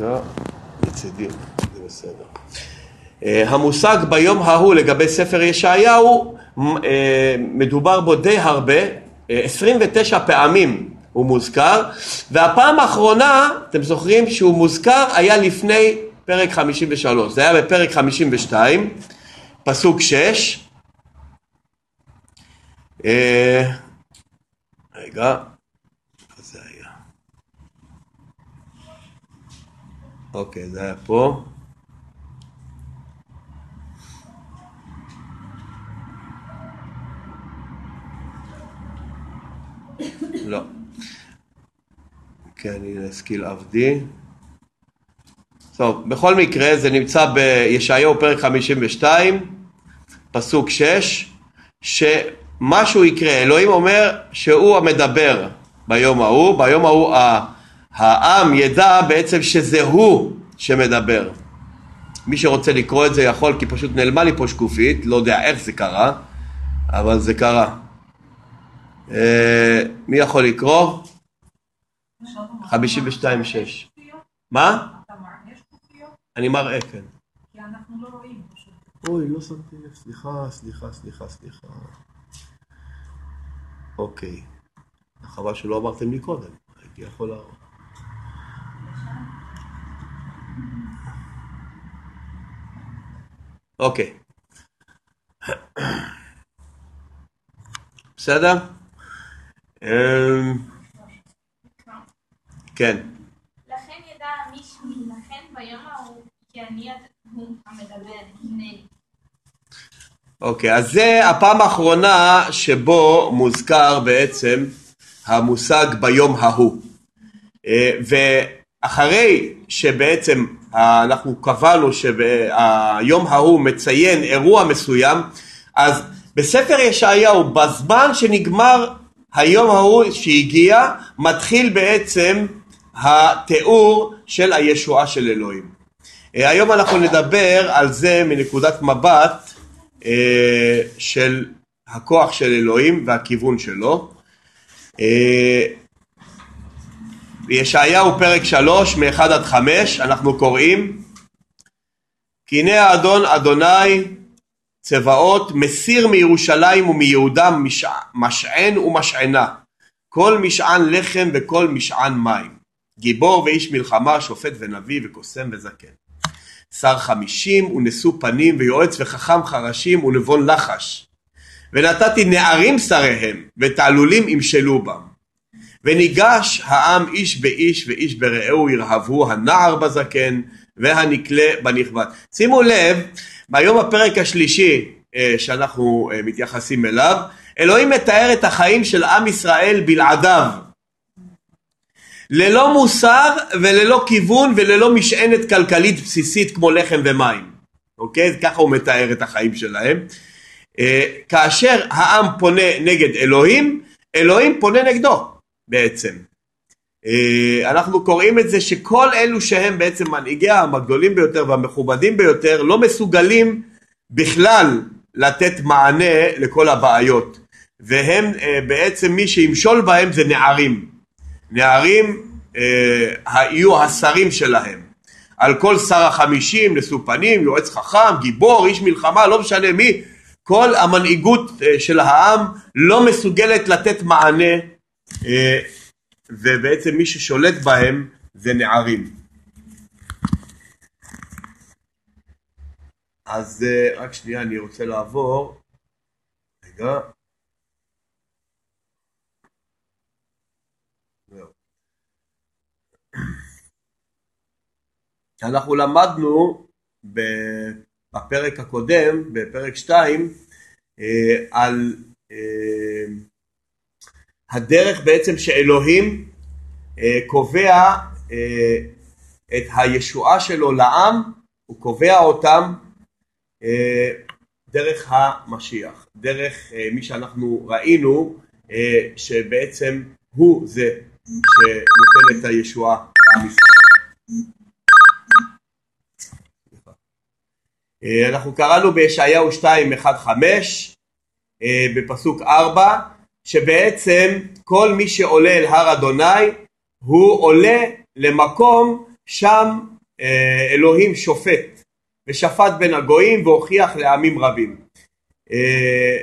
רגע, מצידי, זה בסדר. אה, המושג ביום ההוא לגבי ספר ישעיהו, אה, מדובר בו די הרבה, 29 אה, פעמים הוא מוזכר, והפעם האחרונה, אתם זוכרים שהוא מוזכר, היה לפני פרק 53, זה היה בפרק 52, פסוק 6. רגע, זה היה. אוקיי, זה היה פה. לא. כן, הנה ישכיל עבדי. טוב, בכל מקרה זה נמצא בישעיהו פרק 52, פסוק 6, שמשהו יקרה, אלוהים אומר שהוא המדבר ביום ההוא, ביום ההוא העם ידע בעצם שזה הוא שמדבר. מי שרוצה לקרוא את זה יכול, כי פשוט נעלמה לי פה שקופית, לא יודע איך זה קרה, אבל זה קרה. אה, מי יכול לקרוא? 52-6. מה? אני מראה, כן. אוי, לא שמתי לב, סליחה, סליחה, סליחה, סליחה. אוקיי. חבל שלא אמרתם לי קודם, הייתי יכול להראות. אוקיי. בסדר? אמ, כן. לכן ידע מישהו לכן ביום ההוא כי אני הוא המדבר, הנני. אוקיי, אז זה הפעם האחרונה שבו מוזכר בעצם המושג ביום ההוא. אה, ואחרי שבעצם אנחנו קבענו שהיום ההוא מציין אירוע מסוים, אז בספר ישעיהו, בזמן שנגמר היום ההוא שהגיע מתחיל בעצם התיאור של הישועה של אלוהים. אה, היום אנחנו נדבר על זה מנקודת מבט אה, של הכוח של אלוהים והכיוון שלו. אה, ישעיהו פרק שלוש מאחד עד חמש אנחנו קוראים כי הנה האדון אדוני צבאות מסיר מירושלים ומיהודה משען ומשענה. כל משען לחם וכל משען מים. גיבור ואיש מלחמה שופט ונביא וקוסם וזקן. שר חמישים ונשוא פנים ויועץ וחכם חרשים ונבון לחש. ונתתי נערים שריהם ותעלולים ימשלו בם וניגש העם איש באיש ואיש ברעהו ירהבו הנער בזקן והנקלה בנכבד שימו לב מהיום הפרק השלישי אה, שאנחנו אה, מתייחסים אליו, אלוהים מתאר את החיים של עם ישראל בלעדיו. ללא מוסר וללא כיוון וללא משענת כלכלית בסיסית כמו לחם ומים. אוקיי? ככה הוא מתאר את החיים שלהם. אה, כאשר העם פונה נגד אלוהים, אלוהים פונה נגדו בעצם. אנחנו קוראים את זה שכל אלו שהם בעצם מנהיגי העם הגדולים ביותר והמכובדים ביותר לא מסוגלים בכלל לתת מענה לכל הבעיות. והם בעצם מי שימשול בהם זה נערים. נערים יהיו השרים שלהם. על כל שר החמישים נשוא פנים יועץ חכם גיבור איש מלחמה לא משנה מי כל המנהיגות של העם לא מסוגלת לתת מענה ובעצם מי ששולט בהם זה נערים. אז אה, רק שנייה אני רוצה לעבור, רגע. אנחנו למדנו בפרק הקודם, בפרק 2, אה, על אה, הדרך בעצם שאלוהים אה, קובע אה, את הישועה שלו לעם, הוא קובע אותם אה, דרך המשיח, דרך מי שאנחנו ראינו שבעצם הוא זה שנותן את הישועה לעם ישראל. אנחנו קראנו בישעיהו 2, 1, 5 בפסוק 4 שבעצם כל מי שעולה אל הר אדוני הוא עולה למקום שם אה, אלוהים שופט ושפט בין הגויים והוכיח לעמים רבים. אה,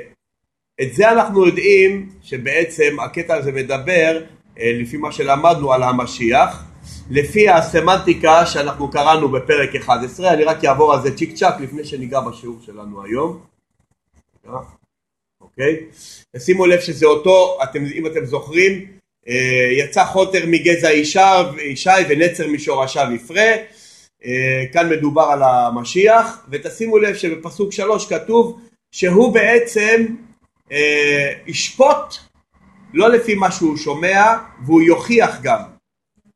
את זה אנחנו יודעים שבעצם הקטע הזה מדבר אה, לפי מה שלמדנו על המשיח לפי הסמנטיקה שאנחנו קראנו בפרק 11 אני רק אעבור על זה צ'יק צ'אק לפני שניגע בשיעור שלנו היום אוקיי? שימו לב שזה אותו, אתם, אם אתם זוכרים, אה, יצא חוטר מגזע ישי ונצר משורשיו יפרה, אה, כאן מדובר על המשיח, ותשימו לב שבפסוק שלוש כתוב שהוא בעצם אה, ישפוט לא לפי מה שהוא שומע והוא יוכיח גם,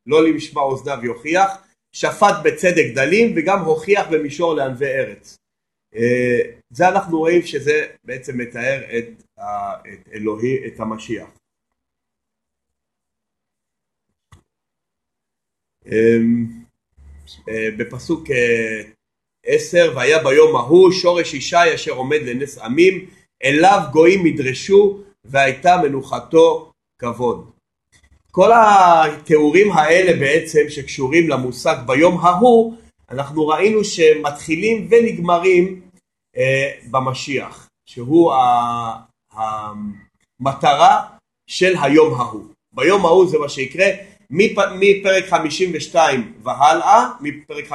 לא למשמע אוזניו יוכיח, שפט בצדק דלים וגם הוכיח במישור לענבי ארץ. זה אנחנו רואים שזה בעצם מתאר את, את אלוהי, את המשיח. אמ, אה, בפסוק אה, עשר והיה ביום ההוא שורש ישי אשר עומד לנס עמים אליו גויים ידרשו והייתה מנוחתו כבוד. כל התיאורים האלה בעצם שקשורים למושג ביום ההוא אנחנו ראינו שמתחילים ונגמרים אה, במשיח שהוא המטרה של היום ההוא. ביום ההוא זה מה שיקרה מפרק 52 והלאה, מפרק 52-6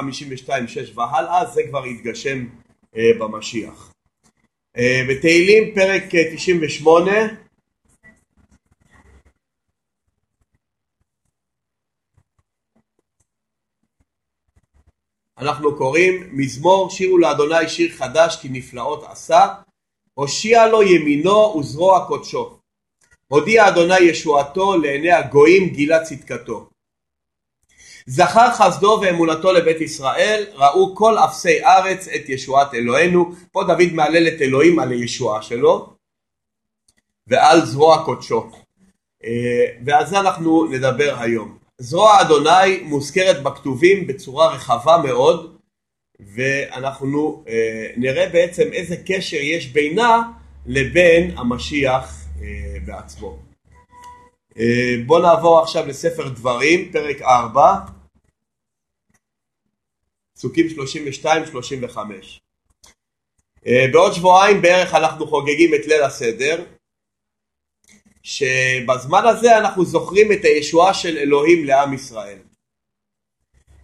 והלאה, זה כבר יתגשם אה, במשיח. אה, בתהילים פרק 98 אנחנו קוראים מזמור שירו לאדוני שיר חדש כי נפלאות עשה הושיע לו ימינו וזרוע קודשו. הודיע אדוני ישועתו לעיני הגויים גילה צדקתו. זכר חסדו ואמונתו לבית ישראל ראו כל אפסי ארץ את ישועת אלוהינו. פה דוד מהלל את אלוהים על הישועה שלו ועל זרוע קודשו. אה, ועל זה אנחנו נדבר היום זרוע אדוני מוזכרת בכתובים בצורה רחבה מאוד ואנחנו אה, נראה בעצם איזה קשר יש בינה לבין המשיח אה, בעצמו. אה, בואו נעבור עכשיו לספר דברים, פרק 4, פסוקים 32-35. אה, בעוד שבועיים בערך אנחנו חוגגים את ליל הסדר, שבזמן הזה אנחנו זוכרים את הישועה של אלוהים לעם ישראל.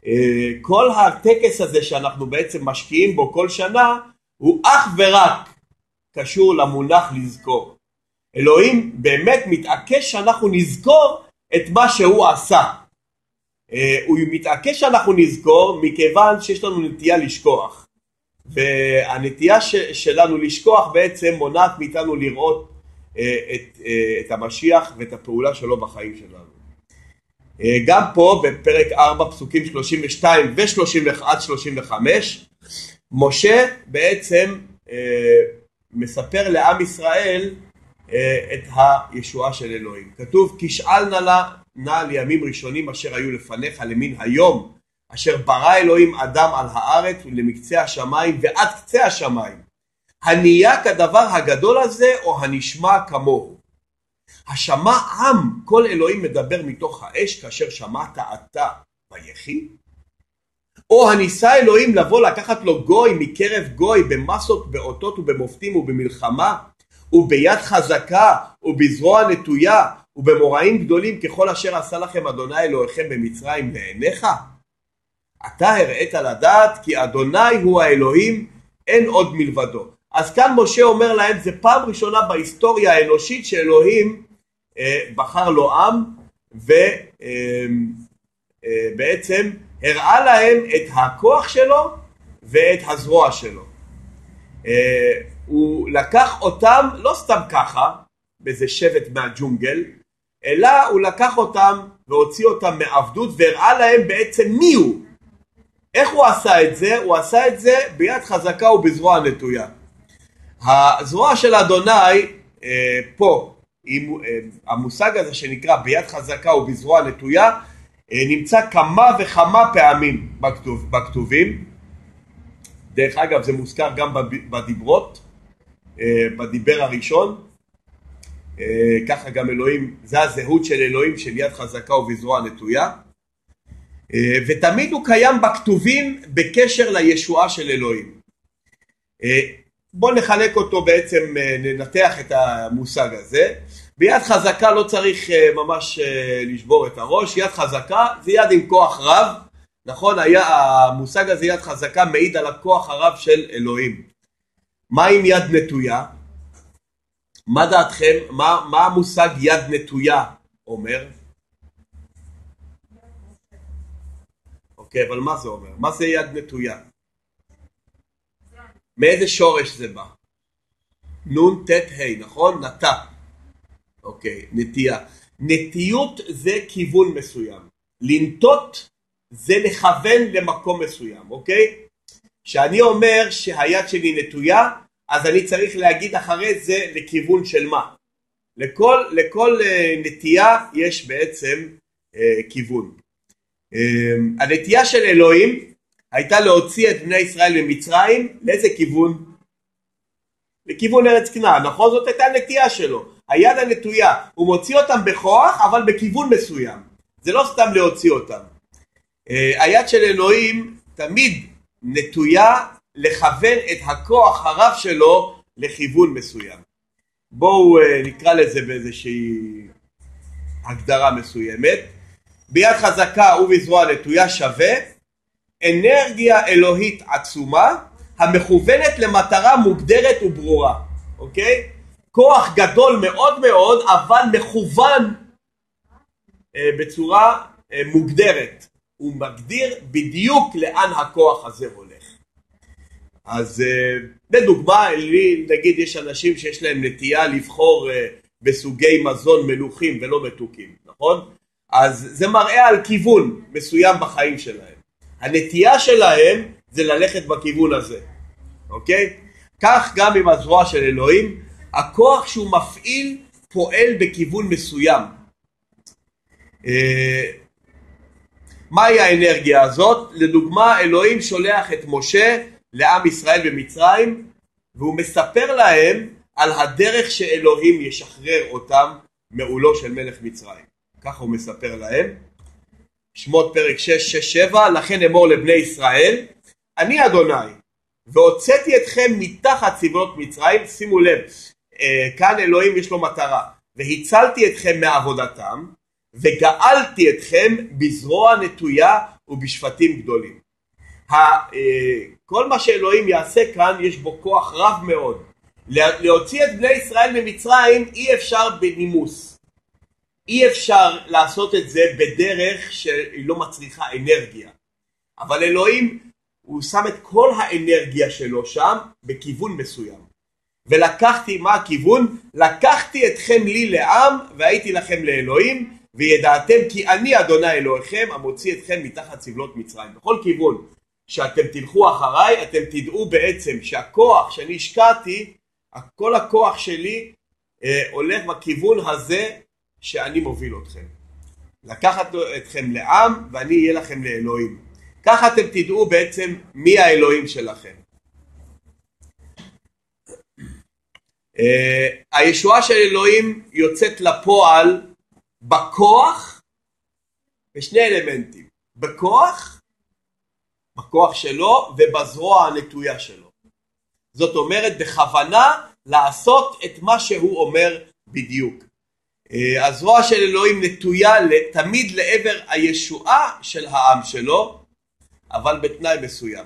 אה, כל הטקס הזה שאנחנו בעצם משקיעים בו כל שנה הוא אך ורק קשור למונח לזכור. אלוהים באמת מתעקש שאנחנו נזכור את מה שהוא עשה. אה, הוא מתעקש שאנחנו נזכור מכיוון שיש לנו נטייה לשכוח. והנטייה שלנו לשכוח בעצם מונעת מאיתנו לראות את, אה, את המשיח ואת הפעולה שלו בחיים שלנו. גם פה בפרק 4 פסוקים 32 ו-31 35 משה בעצם מספר לעם ישראל אה, את הישועה של אלוהים. כתוב כי שאל נא לה נא לימים ראשונים אשר היו לפניך למין היום אשר ברא אלוהים אדם על הארץ ולמקצה השמיים ועד קצה השמיים. הנהיה כדבר הגדול הזה או הנשמע כמוהו. השמע עם כל אלוהים מדבר מתוך האש כאשר שמעת אתה ויחי? או הניסה אלוהים לבוא לקחת לו גוי מקרב גוי במסות, באותות ובמופתים ובמלחמה וביד חזקה ובזרוע נטויה ובמוראים גדולים ככל אשר עשה לכם אדוני אלוהיכם במצרים לעיניך? אתה הראית לדעת כי אדוני הוא האלוהים אין עוד מלבדו. אז כאן משה אומר להם זה פעם ראשונה בהיסטוריה האנושית שאלוהים אה, בחר לו עם ובעצם אה, אה, הראה להם את הכוח שלו ואת הזרוע שלו. אה, הוא לקח אותם לא סתם ככה, באיזה שבט מהג'ונגל, אלא הוא לקח אותם והוציא אותם מעבדות והראה להם בעצם מי הוא. איך הוא עשה את זה? הוא עשה את זה ביד חזקה ובזרוע נטויה. הזרוע של אדוני אה, פה, עם, אה, המושג הזה שנקרא ביד חזקה ובזרוע נטויה, אה, נמצא כמה וכמה פעמים בכתוב, בכתובים. דרך אגב זה מוזכר גם בדיברות, אה, בדיבר הראשון, ככה גם אלוהים, זה הזהות של אלוהים של יד חזקה ובזרוע נטויה. ותמיד הוא קיים בכתובים בקשר לישועה של אלוהים. אה, בואו נחלק אותו בעצם, אה, ננתח את המושג הזה. ביד חזקה לא צריך ממש לשבור את הראש, יד חזקה זה יד עם כוח רב, נכון? היה, המושג הזה יד חזקה מעיד על הכוח הרב של אלוהים. מה עם יד נטויה? מה דעתכם? מה, מה המושג יד נטויה אומר? אוקיי, אבל מה זה אומר? מה זה יד נטויה? מאיזה שורש זה בא? נון ט' ה', נכון? נטע. אוקיי, נטייה. נטיות זה כיוון מסוים. לנטות זה לכוון למקום מסוים, אוקיי? כשאני אומר שהיד שלי נטויה, אז אני צריך להגיד אחרי זה לכיוון של מה. לכל, לכל uh, נטייה יש בעצם uh, כיוון. אמ, הנטייה של אלוהים הייתה להוציא את בני ישראל ממצרים לאיזה כיוון? לכיוון ארץ כנען, נכון? זאת הייתה הנטייה שלו, היד הנטויה, הוא מוציא אותם בכוח אבל בכיוון מסוים, זה לא סתם להוציא אותם. אה, היד של אלוהים תמיד נטויה לכוון את הכוח הרב שלו לכיוון מסוים. בואו אה, נקרא לזה באיזושהי הגדרה מסוימת. ביד חזקה ובזרוע נטויה שווה אנרגיה אלוהית עצומה המכוונת למטרה מוגדרת וברורה, אוקיי? כוח גדול מאוד מאוד אבל מכוון אה, בצורה אה, מוגדרת, הוא מגדיר בדיוק לאן הכוח הזה הולך. אז אה, לדוגמה, לי נגיד יש אנשים שיש להם נטייה לבחור אה, בסוגי מזון מלוכים ולא מתוקים, נכון? אז זה מראה על כיוון מסוים בחיים שלהם. הנטייה שלהם זה ללכת בכיוון הזה, אוקיי? כך גם עם הזרוע של אלוהים, הכוח שהוא מפעיל פועל בכיוון מסוים. אה, מהי האנרגיה הזאת? לדוגמה, אלוהים שולח את משה לעם ישראל במצרים, והוא מספר להם על הדרך שאלוהים ישחרר אותם מעולו של מלך מצרים. ככה הוא מספר להם. שמות פרק 6-6-7 לכן אמור לבני ישראל אני אדוני והוצאתי אתכם מתחת צבאות מצרים שימו לב אה, כאן אלוהים יש לו מטרה והצלתי אתכם מעבודתם וגאלתי אתכם בזרוע נטויה ובשפטים גדולים. אה, כל מה שאלוהים יעשה כאן יש בו כוח רב מאוד. להוציא את בני ישראל ממצרים אי אפשר בנימוס. אי אפשר לעשות את זה בדרך שהיא לא מצריכה אנרגיה. אבל אלוהים, הוא שם את כל האנרגיה שלו שם בכיוון מסוים. ולקחתי, מה הכיוון? לקחתי אתכם לי לעם והייתי לכם לאלוהים וידעתם כי אני אדוני אלוהיכם המוציא אתכם מתחת סבלות מצרים. בכל כיוון שאתם תלכו אחריי אתם תדעו בעצם שהכוח שאני השקעתי, כל הכוח שלי אה, הולך בכיוון הזה שאני מוביל אתכם. לקחת אתכם לעם ואני אהיה לכם לאלוהים. ככה אתם תדעו בעצם מי האלוהים שלכם. Uh, הישועה של אלוהים יוצאת לפועל בכוח בשני אלמנטים, בכוח, בכוח שלו ובזרוע הנטויה שלו. זאת אומרת בכוונה לעשות את מה שהוא אומר בדיוק. אה, הזרוע של אלוהים נטויה תמיד לעבר הישועה של העם שלו, אבל בתנאי מסוים.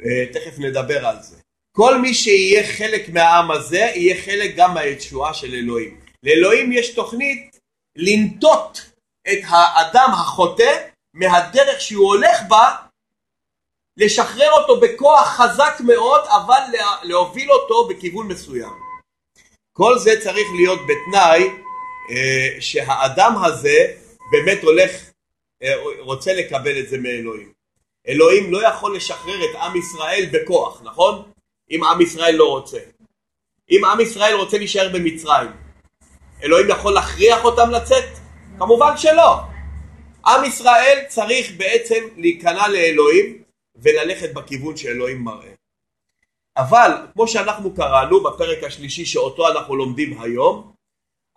אה, תכף נדבר על זה. כל מי שיהיה חלק מהעם הזה, יהיה חלק גם מהישועה של אלוהים. לאלוהים יש תוכנית לנטות את האדם החוטא מהדרך שהוא הולך בה, לשחרר אותו בכוח חזק מאוד, אבל להוביל אותו בכיוון מסוים. כל זה צריך להיות בתנאי שהאדם הזה באמת הולך, אה, רוצה לקבל את זה מאלוהים. אלוהים לא יכול לשחרר את עם ישראל בכוח, נכון? אם עם ישראל לא רוצה. אם עם ישראל רוצה להישאר במצרים, אלוהים יכול להכריח אותם לצאת? כמובן שלא. עם ישראל צריך בעצם להיכנע לאלוהים וללכת בכיוון שאלוהים מראה. אבל כמו שאנחנו קראנו בפרק השלישי שאותו אנחנו לומדים היום,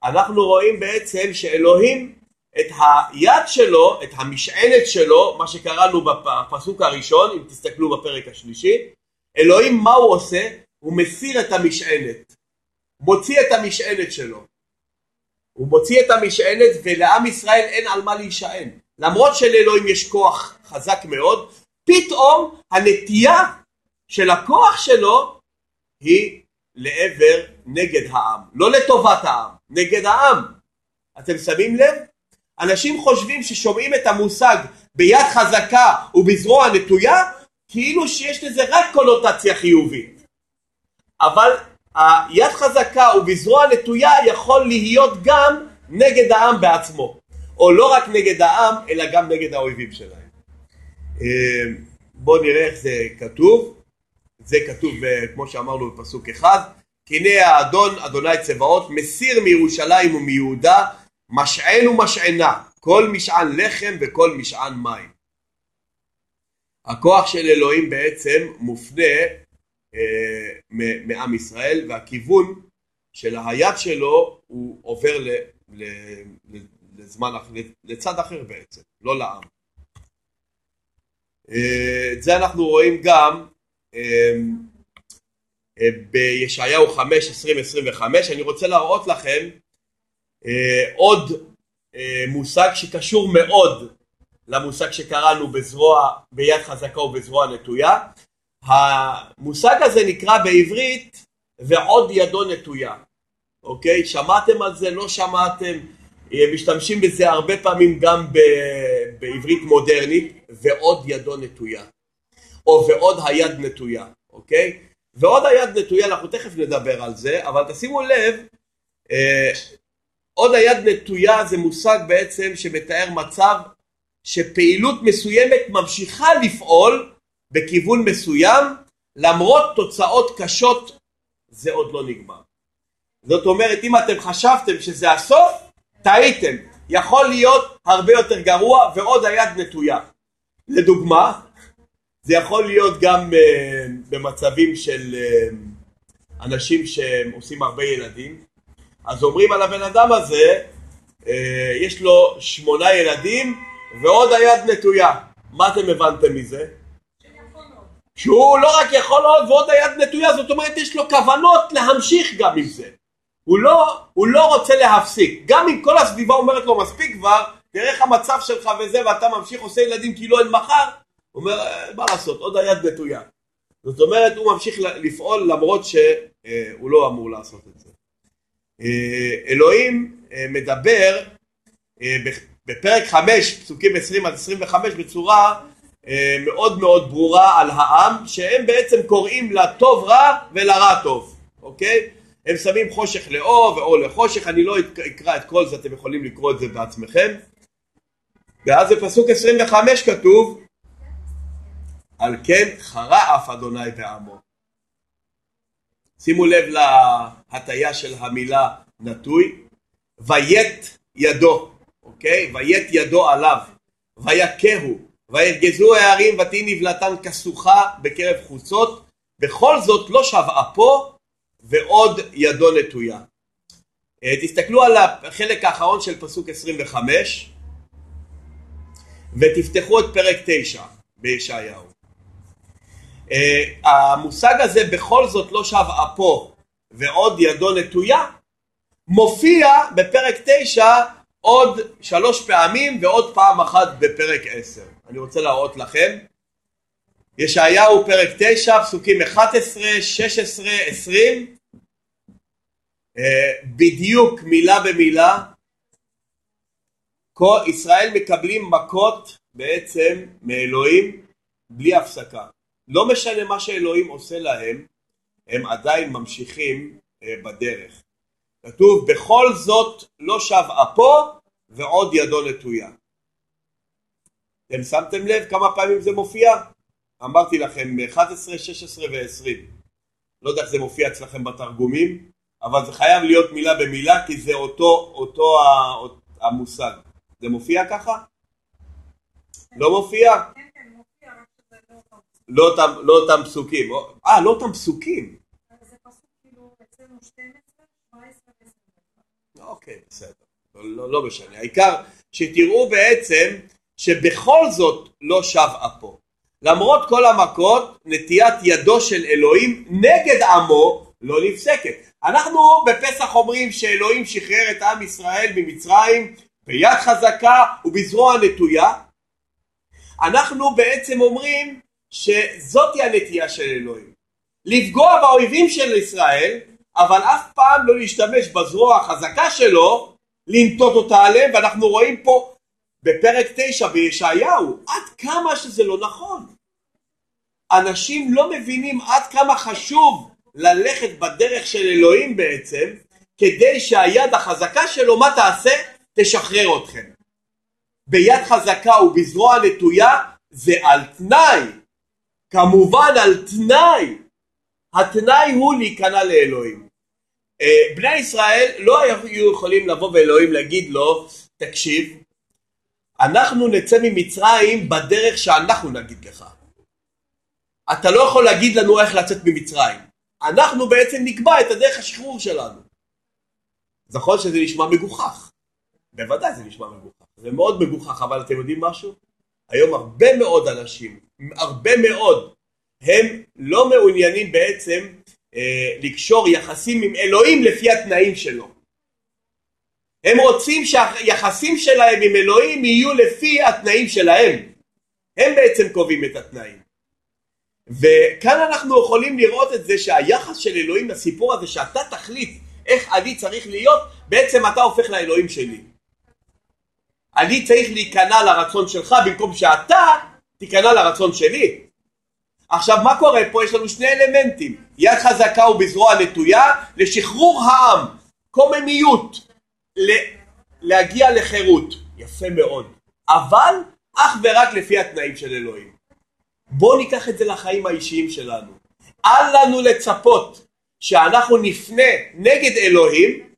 אנחנו רואים בעצם שאלוהים את היד שלו, את המשענת שלו, מה שקראנו בפסוק הראשון, אם תסתכלו בפרק השלישי, אלוהים מה הוא עושה? הוא מסיר את המשענת, מוציא את המשענת שלו. הוא מוציא את המשענת ולעם ישראל אין על מה להישען. למרות שלאלוהים יש כוח חזק מאוד, פתאום הנטייה של הכוח שלו היא לעבר נגד העם, לא לטובת העם, נגד העם. אתם שמים לב? אנשים חושבים ששומעים את המושג ביד חזקה ובזרוע נטויה, כאילו שיש לזה רק קונוטציה חיובית. אבל היד חזקה ובזרוע נטויה יכול להיות גם נגד העם בעצמו. או לא רק נגד העם, אלא גם נגד האויבים שלהם. אה, בואו נראה איך זה כתוב. זה כתוב, אה, כמו שאמרנו בפסוק אחד, הנה האדון, אדוני צבאות, מסיר מירושלים ומיהודה משען ומשענה, כל משען לחם וכל משען מים. הכוח של אלוהים בעצם מופנה אה, מעם ישראל והכיוון של היד שלו הוא עובר ל, ל, ל, לזמן לצד אחר בעצם, לא לעם. אה, את זה אנחנו רואים גם בישעיהו 5, 20, 25. אני רוצה להראות לכם עוד מושג שקשור מאוד למושג שקראנו בזרוע, ביד חזקה ובזרוע נטויה. המושג הזה נקרא בעברית ועוד ידו נטויה. אוקיי? שמעתם על זה? לא שמעתם? משתמשים בזה הרבה פעמים גם בעברית מודרנית, ועוד ידו נטויה, או ועוד היד נטויה, אוקיי? ועוד היד נטויה, אנחנו תכף נדבר על זה, אבל תשימו לב, אה, עוד היד נטויה זה מושג בעצם שמתאר מצב שפעילות מסוימת ממשיכה לפעול בכיוון מסוים, למרות תוצאות קשות זה עוד לא נגמר. זאת אומרת, אם אתם חשבתם שזה הסוף, טעיתם, יכול להיות הרבה יותר גרוע ועוד היד נטויה. לדוגמה, זה יכול להיות גם uh, במצבים של uh, אנשים שעושים הרבה ילדים, אז אומרים על הבן אדם הזה, uh, יש לו שמונה ילדים ועוד היד נטויה. מה אתם הבנתם מזה? שהוא לא רק יכול עוד ועוד היד נטויה, זאת אומרת יש לו כוונות להמשיך גם עם זה. הוא לא, הוא לא רוצה להפסיק. גם אם כל הסביבה אומרת לו מספיק כבר, תראה איך המצב שלך וזה, ואתה ממשיך עושה ילדים כאילו אין מחר, הוא אומר, אה, מה לעשות, עוד היד נטויה. זאת אומרת, הוא ממשיך לפעול למרות שהוא לא אמור לעשות את זה. אה, אלוהים אה, מדבר בפרק 5, פסוקים 20 עד 25, בצורה מאוד מאוד ברורה על העם, שהם בעצם קוראים לטוב רע ולרע טוב, אוקיי? הם שמים חושך לאור ואור לחושך, אני לא אקרא את כל זה, אתם יכולים לקרוא את זה בעצמכם. ואז בפסוק 25 כתוב, על כן חרה אף אדוני בעמו. שימו לב להטיה של המילה נטוי, ויית ידו, אוקיי? ויית ידו עליו, ויכהו, וירגזו הערים ותהי נבלתן כסוכה בקרב חוצות, בכל זאת לא שב אפו ועוד ידו נטויה. אה, תסתכלו על החלק האחרון של פסוק 25 ותפתחו את פרק 9 בישעיהו. אה, המושג הזה בכל זאת לא שב אפו ועוד ידו נטויה מופיע בפרק 9 עוד שלוש פעמים ועוד פעם אחת בפרק 10. אני רוצה להראות לכם. ישעיהו פרק 9 פסוקים 11, 16, 20 אה, בדיוק מילה במילה כל ישראל מקבלים מכות בעצם מאלוהים בלי הפסקה לא משנה מה שאלוהים עושה להם הם עדיין ממשיכים אה, בדרך כתוב בכל זאת לא שב אפו ועוד ידו נטויה אתם שמתם לב כמה פעמים זה מופיע? אמרתי לכם 11, 16 ו-20 לא יודע איך זה מופיע אצלכם בתרגומים אבל זה חייב להיות מילה במילה כי זה אותו, אותו המושג. זה מופיע ככה? לא מופיע? לא אותם, לא אותם פסוקים. אה, לא אותם פסוקים. אוקיי, בסדר. לא, לא משנה, העיקר שתראו בעצם שבכל זאת לא שב אפו. למרות כל המכות, נטיית ידו של אלוהים נגד עמו לא נפסקת. אנחנו בפסח אומרים שאלוהים שחרר את עם ישראל ממצרים ביד חזקה ובזרוע נטויה. אנחנו בעצם אומרים שזאתי הנטייה של אלוהים. לפגוע באויבים של ישראל, אבל אף פעם לא להשתמש בזרוע החזקה שלו, לנטות אותה עליהם, ואנחנו רואים פה בפרק 9 בישעיהו, עד כמה שזה לא נכון. אנשים לא מבינים עד כמה חשוב ללכת בדרך של אלוהים בעצם, כדי שהיד החזקה שלו, מה תעשה? תשחרר אתכם. ביד חזקה ובזרוע נטויה זה על תנאי. כמובן על תנאי. התנאי הוא להיכנע לאלוהים. אה, בני ישראל לא היו יכולים לבוא ואלוהים להגיד לו, תקשיב, אנחנו נצא ממצרים בדרך שאנחנו נגיד לך. אתה לא יכול להגיד לנו איך לצאת ממצרים. אנחנו בעצם נקבע את הדרך השחרור שלנו. נכון שזה נשמע מגוחך. בוודאי זה נשמע מגוחך. זה מאוד מגוחך, אבל אתם יודעים משהו? היום הרבה מאוד אנשים, הרבה מאוד, הם לא מעוניינים בעצם אה, לקשור יחסים עם אלוהים לפי התנאים שלו. הם רוצים שהיחסים שלהם עם אלוהים יהיו לפי התנאים שלהם. הם בעצם קובעים את התנאים. וכאן אנחנו יכולים לראות את זה שהיחס של אלוהים לסיפור הזה שאתה תחליט איך אני צריך להיות, בעצם אתה הופך לאלוהים שלי. אני צריך להיכנע לרצון שלך במקום שאתה תיכנע לרצון שלי. עכשיו מה קורה פה? יש לנו שני אלמנטים, יד חזקה ובזרוע נטויה לשחרור העם, קוממיות, להגיע לחירות, יפה מאוד, אבל אך ורק לפי התנאים של אלוהים. בואו ניקח את זה לחיים האישיים שלנו. אל לנו לצפות שאנחנו נפנה נגד אלוהים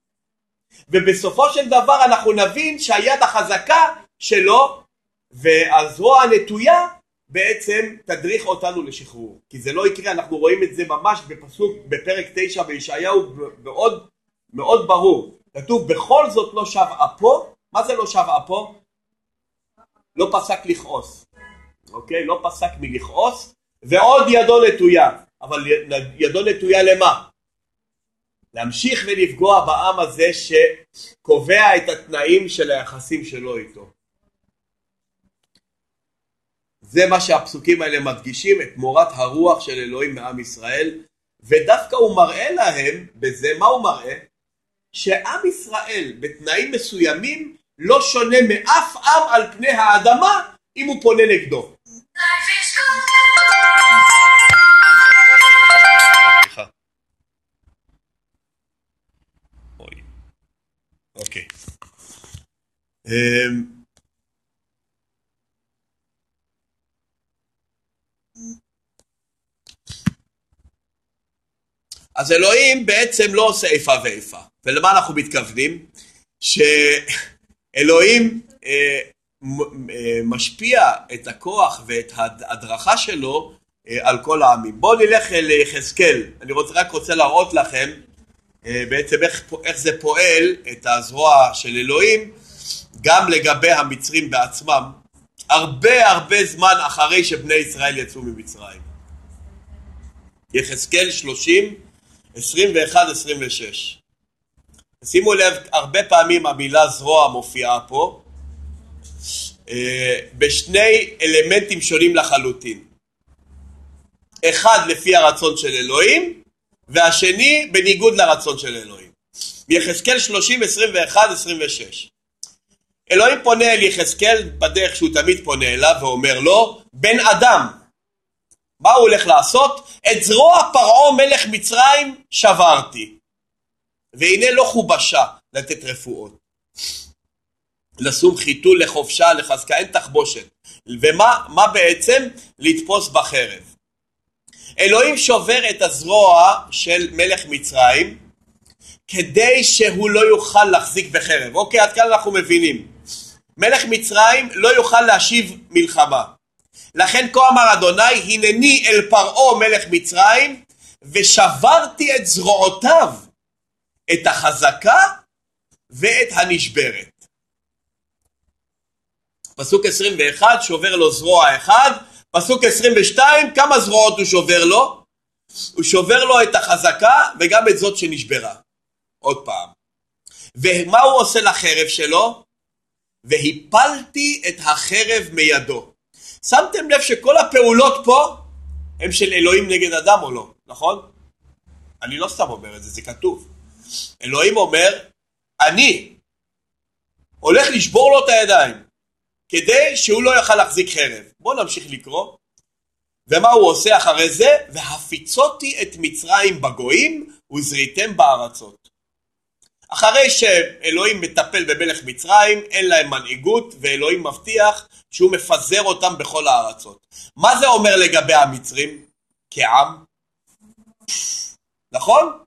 ובסופו של דבר אנחנו נבין שהיד החזקה שלו והזרוע הנטויה בעצם תדריך אותנו לשחרור. כי זה לא יקרה, אנחנו רואים את זה ממש בפסוק בפרק 9 בישעיהו מאוד מאוד ברור. כתוב בכל זאת לא שב אפו, מה זה לא שב אפו? לא פסק לכעוס, אוקיי? לא פסק מלכעוס ועוד ידו נטויה, אבל ידו נטויה למה? להמשיך ולפגוע בעם הזה שקובע את התנאים של היחסים שלו איתו. זה מה שהפסוקים האלה מדגישים, את מורת הרוח של אלוהים מעם ישראל, ודווקא הוא מראה להם, בזה מה הוא מראה? שעם ישראל בתנאים מסוימים לא שונה מאף עם על פני האדמה אם הוא פונה נגדו. אז אלוהים בעצם לא עושה איפה ואיפה. ולמה אנחנו מתכוונים? שאלוהים אה, אה, משפיע את הכוח ואת ההדרכה שלו אה, על כל העמים. בואו נלך ליחזקאל, אני רוצה, רק רוצה להראות לכם אה, בעצם איך, איך זה פועל את הזרוע של אלוהים גם לגבי המצרים בעצמם הרבה הרבה זמן אחרי שבני ישראל יצאו ממצרים. יחזקאל 30, 21, 26. שימו לב, הרבה פעמים המילה זרוע מופיעה פה אה, בשני אלמנטים שונים לחלוטין. אחד לפי הרצון של אלוהים והשני בניגוד לרצון של אלוהים. יחזקאל 30, 21, 26. אלוהים פונה אל יחזקאל בדרך שהוא תמיד פונה אליו ואומר לו, בן אדם, מה הוא הולך לעשות? את זרוע פרעה מלך מצרים שברתי. והנה לא חובשה לתת רפואות. לשום חיתול לחופשה לחזקה, אין תחבושת. ומה בעצם? לתפוס בחרב. אלוהים שובר את הזרוע של מלך מצרים כדי שהוא לא יוכל להחזיק בחרב. אוקיי, עד כאן אנחנו מבינים. מלך מצרים לא יוכל להשיב מלחמה. לכן כה אמר אדוני, הנני אל פרעה מלך מצרים, ושברתי את זרועותיו, את החזקה ואת הנשברת. פסוק 21 שובר לו זרוע אחד, פסוק 22 כמה זרועות הוא שובר לו? הוא שובר לו את החזקה וגם את זאת שנשברה. עוד פעם. ומה הוא עושה לחרב שלו? והפלתי את החרב מידו. שמתם לב שכל הפעולות פה הם של אלוהים נגד אדם או לא, נכון? אני לא סתם אומר את זה, זה כתוב. אלוהים אומר, אני הולך לשבור לו את הידיים כדי שהוא לא יוכל להחזיק חרב. בואו נמשיך לקרוא. ומה הוא עושה אחרי זה? והפיצותי את מצרים בגויים וזריתם בארצות. אחרי שאלוהים מטפל במלך מצרים, אין להם מנהיגות, ואלוהים מבטיח שהוא מפזר אותם בכל הארצות. מה זה אומר לגבי המצרים כעם? נכון?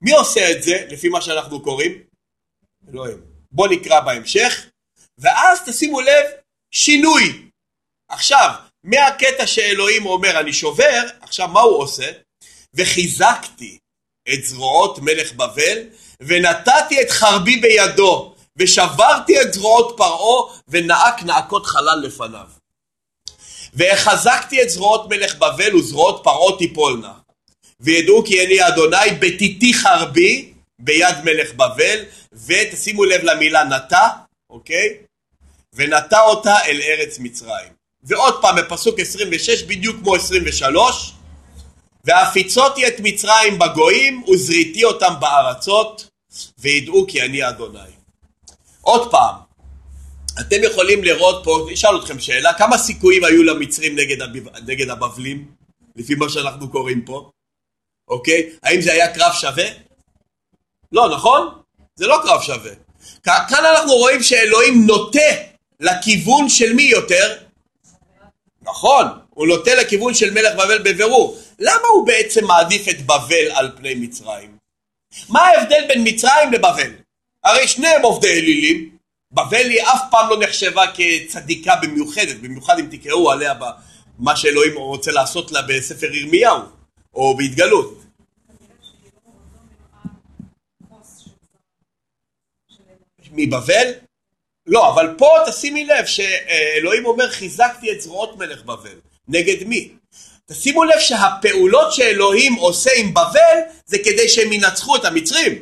מי עושה את זה לפי מה שאנחנו קוראים? אלוהים. בואו נקרא בהמשך, ואז תשימו לב, שינוי. עכשיו, מהקטע שאלוהים אומר אני שובר, עכשיו מה הוא עושה? וחיזקתי את זרועות מלך בבל ונתתי את חרבי בידו ושברתי את זרועות פרעה ונעק נעקות חלל לפניו. והחזקתי את זרועות מלך בבל וזרועות פרעה תיפולנה. וידעו כי אני אדוני בתיתי חרבי ביד מלך בבל ותשימו לב למילה נטע, אוקיי? ונטע אותה אל ארץ מצרים. ועוד פעם בפסוק 26 בדיוק כמו 23 והפיצותי את מצרים בגויים וזריתי אותם בארצות וידעו כי אני אדוני. עוד פעם, אתם יכולים לראות פה, אשאל אתכם שאלה, כמה סיכויים היו למצרים נגד, הב... נגד הבבלים, לפי מה שאנחנו קוראים פה, אוקיי? האם זה היה קרב שווה? לא, נכון? זה לא קרב שווה. כאן אנחנו רואים שאלוהים נוטה לכיוון של מי יותר? נכון, הוא נוטה לכיוון של מלך בבל בבירור. למה הוא בעצם מעדיף את בבל על פני מצרים? מה ההבדל בין מצרים לבבל? הרי שניהם עובדי אלילים, בבל היא אף פעם לא נחשבה כצדיקה במיוחדת, במיוחד אם תקראו עליה מה שאלוהים רוצה לעשות לה בספר ירמיהו, או בהתגלות. מבבל? לא, אבל פה תשימי לב שאלוהים אומר חיזקתי את זרועות מלך בבל. נגד מי? תשימו לב שהפעולות שאלוהים עושה עם בבל זה כדי שהם ינצחו את המצרים.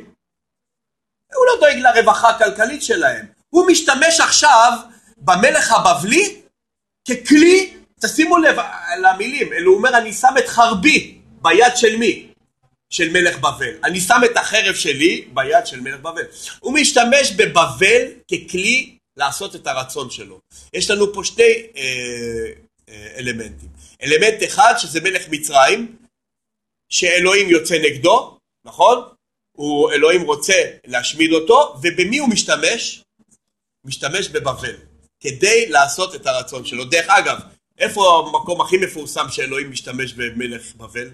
הוא לא דואג לרווחה הכלכלית שלהם. הוא משתמש עכשיו במלך הבבלי ככלי, תשימו לב למילים, אלו אומר אני שם את חרבי ביד של מי? של מלך בבל. אני שם את החרב שלי ביד של מלך בבל. הוא משתמש בבבל ככלי לעשות את הרצון שלו. יש לנו פה אה, אה, אלמנטים. אלמנט אחד שזה מלך מצרים, שאלוהים יוצא נגדו, נכון? הוא, אלוהים רוצה להשמיד אותו, ובמי הוא משתמש? משתמש בבבל, כדי לעשות את הרצון שלו. דרך אגב, איפה המקום הכי מפורסם שאלוהים משתמש במלך בבל?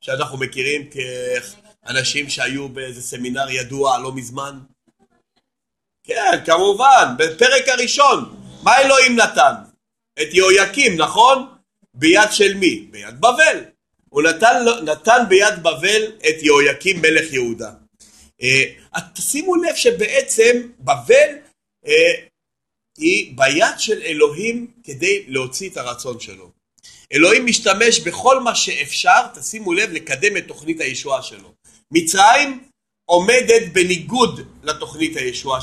שאנחנו מכירים כאנשים שהיו באיזה סמינר ידוע לא מזמן? כן, כמובן, בפרק הראשון, מה אלוהים נתן? את יהויקים, נכון? ביד של מי? ביד בבל. הוא נתן, נתן ביד בבל את יהויקים מלך יהודה. Uh, תשימו לב שבעצם בבל uh, היא ביד של אלוהים כדי להוציא את הרצון שלו. אלוהים משתמש בכל מה שאפשר, תשימו לב, לקדם את תוכנית הישועה שלו. מצרים עומדת בניגוד לתוכנית הישועה